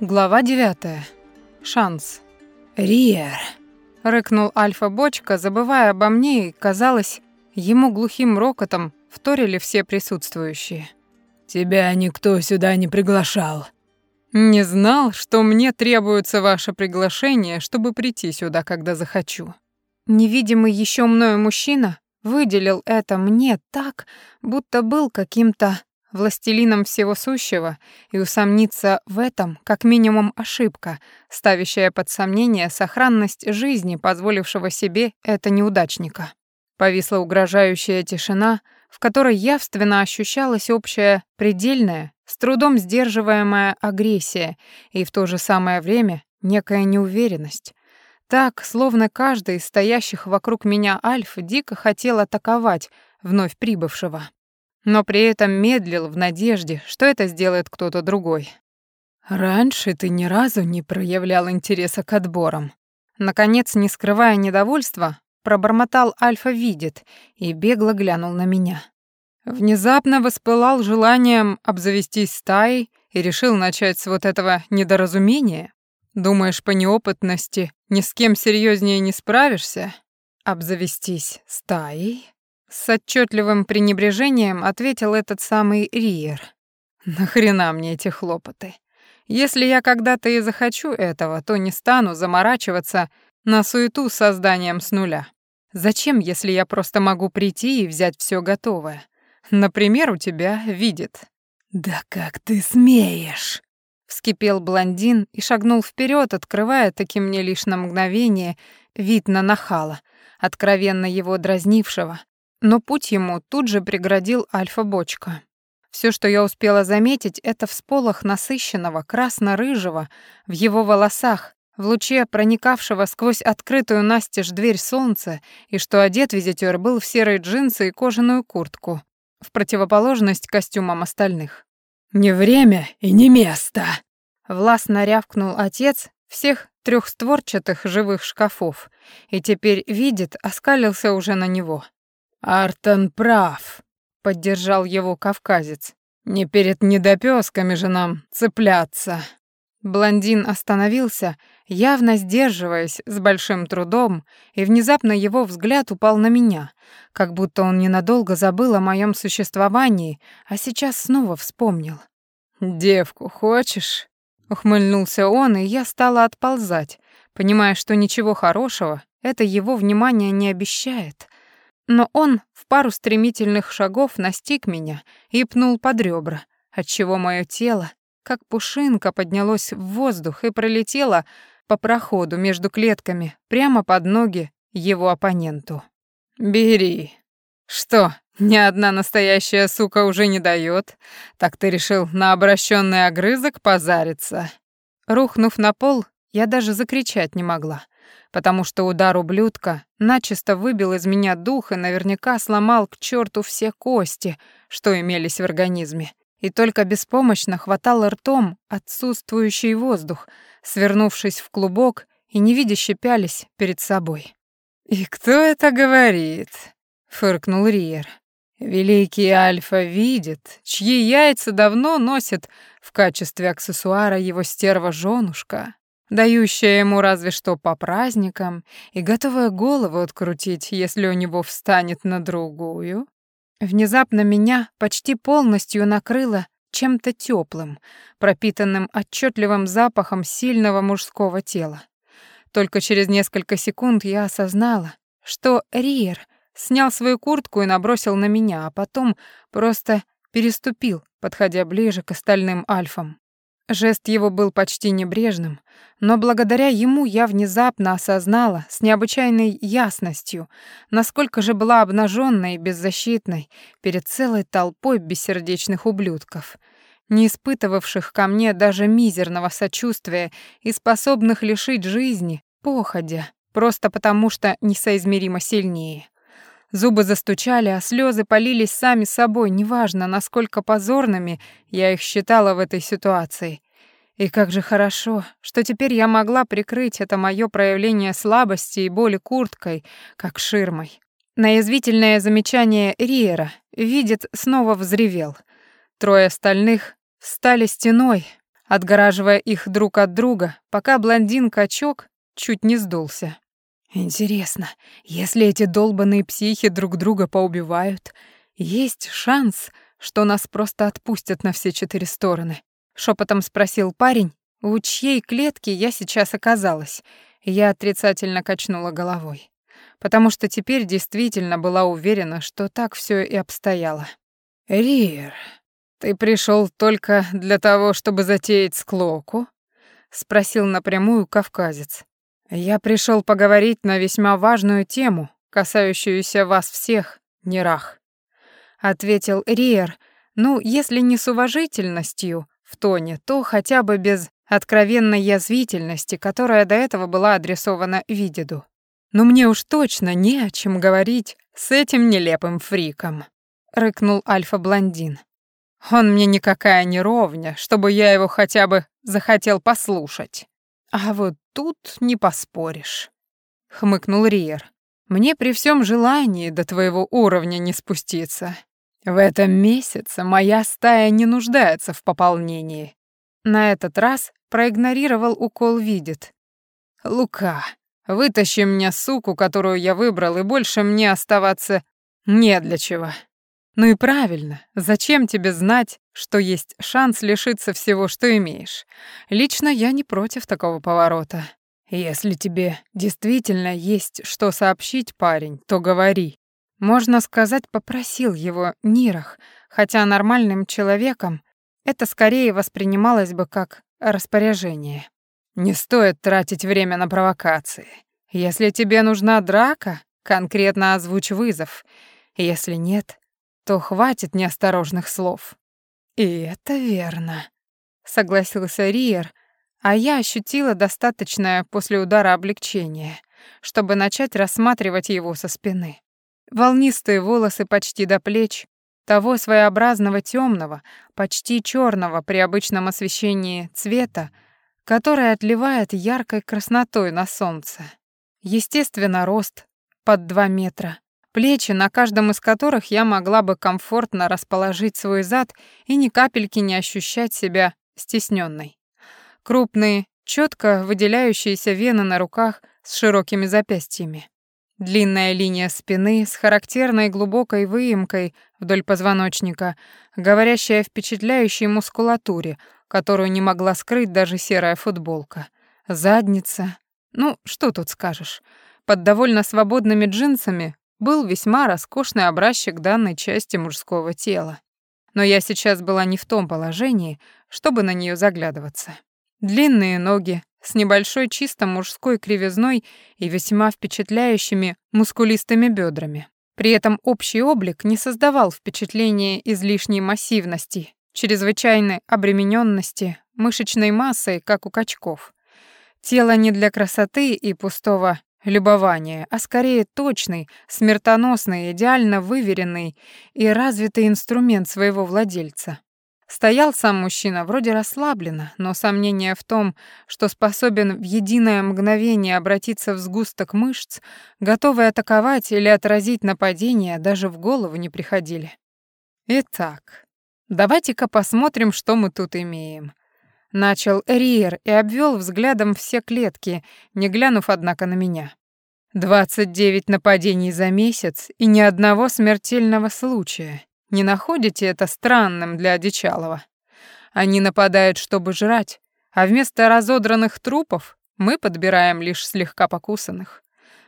Глава 9. Шанс. «Риер!» — рыкнул Альфа-бочка, забывая обо мне, и, казалось, ему глухим рокотом вторили все присутствующие. «Тебя никто сюда не приглашал». «Не знал, что мне требуется ваше приглашение, чтобы прийти сюда, когда захочу». Невидимый еще мною мужчина выделил это мне так, будто был каким-то властелином всего сущего, и усомниться в этом как минимум ошибка, ставящая под сомнение сохранность жизни, позволившего себе это неудачника. Повисла угрожающая тишина, в которой явственно ощущалась общая предельная, с трудом сдерживаемая агрессия и в то же самое время некая неуверенность. Так, словно каждый из стоящих вокруг меня альф дико хотел атаковать вновь прибывшего но при этом медлил в надежде, что это сделает кто-то другой. «Раньше ты ни разу не проявлял интереса к отборам». Наконец, не скрывая недовольства, пробормотал Альфа видит и бегло глянул на меня. Внезапно воспылал желанием обзавестись стаей и решил начать с вот этого недоразумения? Думаешь, по неопытности ни с кем серьезнее не справишься? Обзавестись стаей? С отчетливым пренебрежением ответил этот самый Риер. «Нахрена мне эти хлопоты? Если я когда-то и захочу этого, то не стану заморачиваться на суету с созданием с нуля. Зачем, если я просто могу прийти и взять все готовое? Например, у тебя видит». «Да как ты смеешь?» Вскипел блондин и шагнул вперед, открывая таки мне лишь на мгновение вид на нахала, откровенно его дразнившего, но путь ему тут же преградил альфа-бочка. Все, что я успела заметить, это всполох насыщенного красно-рыжего в его волосах, в луче проникавшего сквозь открытую настежь дверь солнца, и что одет визитер был в серые джинсы и кожаную куртку, в противоположность костюмам остальных. «Не время и не место!» Властно рявкнул отец всех трехстворчатых живых шкафов, и теперь видит, оскалился уже на него. «Артон прав», — поддержал его кавказец. «Не перед недопёсками же нам цепляться». Блондин остановился, явно сдерживаясь с большим трудом, и внезапно его взгляд упал на меня, как будто он ненадолго забыл о моем существовании, а сейчас снова вспомнил. «Девку хочешь?» — ухмыльнулся он, и я стала отползать, понимая, что ничего хорошего это его внимание не обещает, но он в пару стремительных шагов настиг меня и пнул под ребра, отчего мое тело, как пушинка, поднялось в воздух и пролетело по проходу между клетками прямо под ноги его оппоненту. «Бери. Что, ни одна настоящая сука уже не дает? Так ты решил на обращенный огрызок позариться?» Рухнув на пол, я даже закричать не могла — потому что удар ублюдка начисто выбил из меня дух и наверняка сломал к черту все кости, что имелись в организме, и только беспомощно хватал ртом отсутствующий воздух, свернувшись в клубок и невидяще пялись перед собой. «И кто это говорит?» — фыркнул Риер. «Великий Альфа видит, чьи яйца давно носит в качестве аксессуара его стерва-жёнушка, дающая ему разве что по праздникам и готовая голову открутить, если у него встанет на другую. Внезапно меня почти полностью накрыло чем-то теплым, пропитанным отчетливым запахом сильного мужского тела. Только через несколько секунд я осознала, что Риер снял свою куртку и набросил на меня, а потом просто переступил, подходя ближе к остальным альфам. Жест его был почти небрежным, но благодаря ему я внезапно осознала с необычайной ясностью, насколько же была обнаженной и беззащитной перед целой толпой бессердечных ублюдков, не испытывавших ко мне даже мизерного сочувствия и способных лишить жизни, походя, просто потому что несоизмеримо сильнее. Зубы застучали, а слезы полились сами собой, неважно, насколько позорными я их считала в этой ситуации. И как же хорошо, что теперь я могла прикрыть это мое проявление слабости и боли курткой, как ширмой. На язвительное замечание Риера видит снова взревел. Трое остальных стали стеной, отгораживая их друг от друга, пока блондин-качок чуть не сдулся. Интересно, если эти долбаные психи друг друга поубивают, есть шанс, что нас просто отпустят на все четыре стороны? Шепотом спросил парень, у чьей клетки я сейчас оказалась. Я отрицательно качнула головой, потому что теперь действительно была уверена, что так все и обстояло. «Рир, ты пришел только для того, чтобы затеять склоку?» — спросил напрямую кавказец. «Я пришел поговорить на весьма важную тему, касающуюся вас всех, Нерах», — ответил Риер, ну, если не с уважительностью в тоне, то хотя бы без откровенной язвительности, которая до этого была адресована Видеду. «Но мне уж точно не о чем говорить с этим нелепым фриком», — рыкнул альфа-блондин. «Он мне никакая не ровня, чтобы я его хотя бы захотел послушать. А вот тут не поспоришь», — хмыкнул Риер. «Мне при всем желании до твоего уровня не спуститься. В этом месяце моя стая не нуждается в пополнении». На этот раз проигнорировал укол видит. «Лука, вытащи мне суку, которую я выбрал, и больше мне оставаться не для чего». «Ну и правильно. Зачем тебе знать, что есть шанс лишиться всего, что имеешь? Лично я не против такого поворота. Если тебе действительно есть что сообщить, парень, то говори». Можно сказать, попросил его Нирах, хотя нормальным человеком это скорее воспринималось бы как распоряжение. Не стоит тратить время на провокации. Если тебе нужна драка, конкретно озвучь вызов. Если нет, то хватит неосторожных слов. И это верно, согласился Риер, а я ощутила достаточное после удара облегчение, чтобы начать рассматривать его со спины. Волнистые волосы почти до плеч, того своеобразного темного, почти черного при обычном освещении цвета, который отливает яркой краснотой на солнце. Естественно, рост под два метра, плечи, на каждом из которых я могла бы комфортно расположить свой зад и ни капельки не ощущать себя стесненной. Крупные, четко выделяющиеся вены на руках с широкими запястьями. Длинная линия спины с характерной глубокой выемкой вдоль позвоночника, говорящая о впечатляющей мускулатуре, которую не могла скрыть даже серая футболка. Задница. Ну, что тут скажешь. Под довольно свободными джинсами был весьма роскошный образчик данной части мужского тела. Но я сейчас была не в том положении, чтобы на нее заглядываться. Длинные ноги, с небольшой чисто мужской кривизной и весьма впечатляющими мускулистыми бедрами. При этом общий облик не создавал впечатления излишней массивности, чрезвычайной обремененности, мышечной массой, как у качков. Тело не для красоты и пустого любования, а скорее точный, смертоносный, идеально выверенный и развитый инструмент своего владельца. Стоял сам мужчина вроде расслабленно, но сомнения в том, что способен в единое мгновение обратиться в сгусток мышц, готовый атаковать или отразить нападение, даже в голову не приходили. Итак, давайте-ка посмотрим, что мы тут имеем. Начал Риер и обвел взглядом все клетки, не глянув, однако, на меня. Двадцать девять нападений за месяц и ни одного смертельного случая. Не находите это странным для одичалого? Они нападают, чтобы жрать, а вместо разодранных трупов мы подбираем лишь слегка покусанных.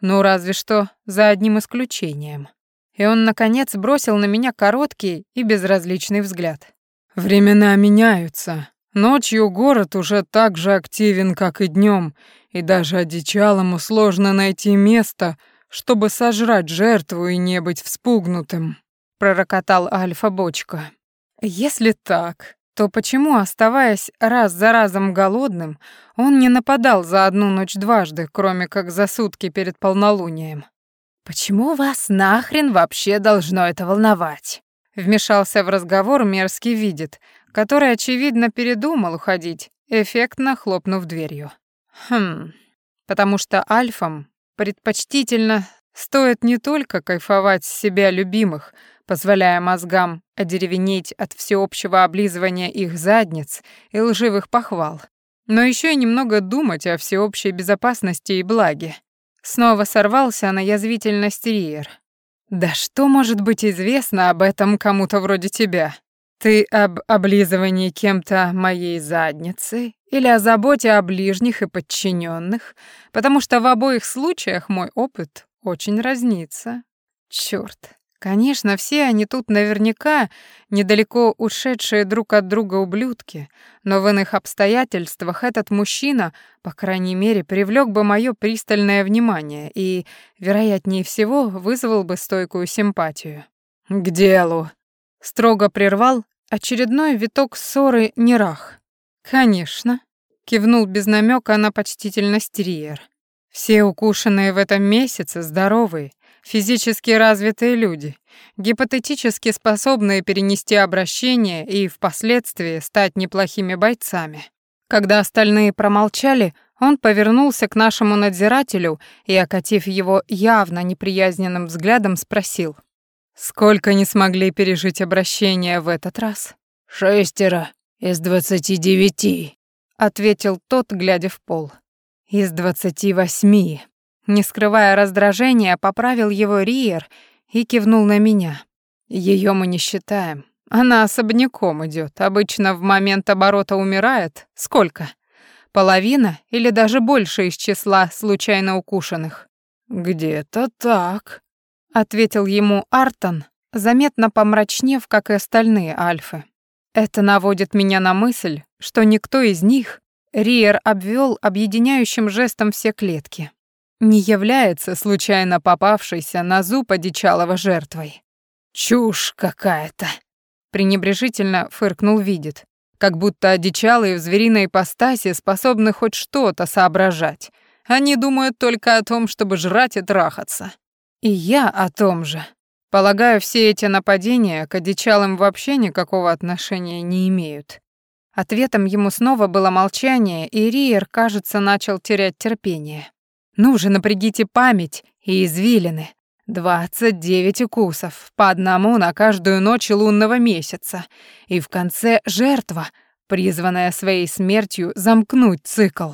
Ну, разве что за одним исключением. И он, наконец, бросил на меня короткий и безразличный взгляд. Времена меняются. Ночью город уже так же активен, как и днем, и даже одичалому сложно найти место, чтобы сожрать жертву и не быть вспугнутым пророкотал Альфа-бочка. Если так, то почему, оставаясь раз за разом голодным, он не нападал за одну ночь дважды, кроме как за сутки перед полнолунием? Почему вас нахрен вообще должно это волновать? Вмешался в разговор мерзкий видит, который, очевидно, передумал уходить, эффектно хлопнув дверью. Хм, потому что альфам предпочтительно стоит не только кайфовать с себя любимых, позволяя мозгам одеревенеть от всеобщего облизывания их задниц и лживых похвал, но еще и немного думать о всеобщей безопасности и благе. Снова сорвался на язвительность Риер. «Да что может быть известно об этом кому-то вроде тебя? Ты об облизывании кем-то моей задницы или о заботе о ближних и подчиненных, потому что в обоих случаях мой опыт очень разнится. Чёрт, Конечно, все они тут наверняка недалеко ушедшие друг от друга ублюдки, но в иных обстоятельствах этот мужчина, по крайней мере, привлек бы мое пристальное внимание и, вероятнее всего, вызвал бы стойкую симпатию. «К делу!» — строго прервал очередной виток ссоры Нерах. «Конечно», — кивнул без намека на почтительность Риер. «Все укушенные в этом месяце здоровые, физически развитые люди, гипотетически способные перенести обращение и впоследствии стать неплохими бойцами. Когда остальные промолчали, он повернулся к нашему надзирателю и, окатив его явно неприязненным взглядом, спросил. «Сколько не смогли пережить обращение в этот раз?» «Шестеро из двадцати девяти», — ответил тот, глядя в пол. «Из двадцати восьми», не скрывая раздражения, поправил его Риер и кивнул на меня. Ее мы не считаем. Она особняком идет. Обычно в момент оборота умирает. Сколько? Половина или даже больше из числа случайно укушенных? Где-то так, ответил ему Артон, заметно помрачнев, как и остальные альфы. Это наводит меня на мысль, что никто из них Риер обвел объединяющим жестом все клетки не является случайно попавшейся на зуб одичалого жертвой. «Чушь какая-то!» — пренебрежительно фыркнул Видит, как будто одичалые в звериной ипостаси способны хоть что-то соображать. Они думают только о том, чтобы жрать и трахаться. И я о том же. Полагаю, все эти нападения к одичалым вообще никакого отношения не имеют. Ответом ему снова было молчание, и Риер, кажется, начал терять терпение. Ну же, напрягите память и извилины. Двадцать девять укусов, по одному на каждую ночь лунного месяца. И в конце жертва, призванная своей смертью замкнуть цикл.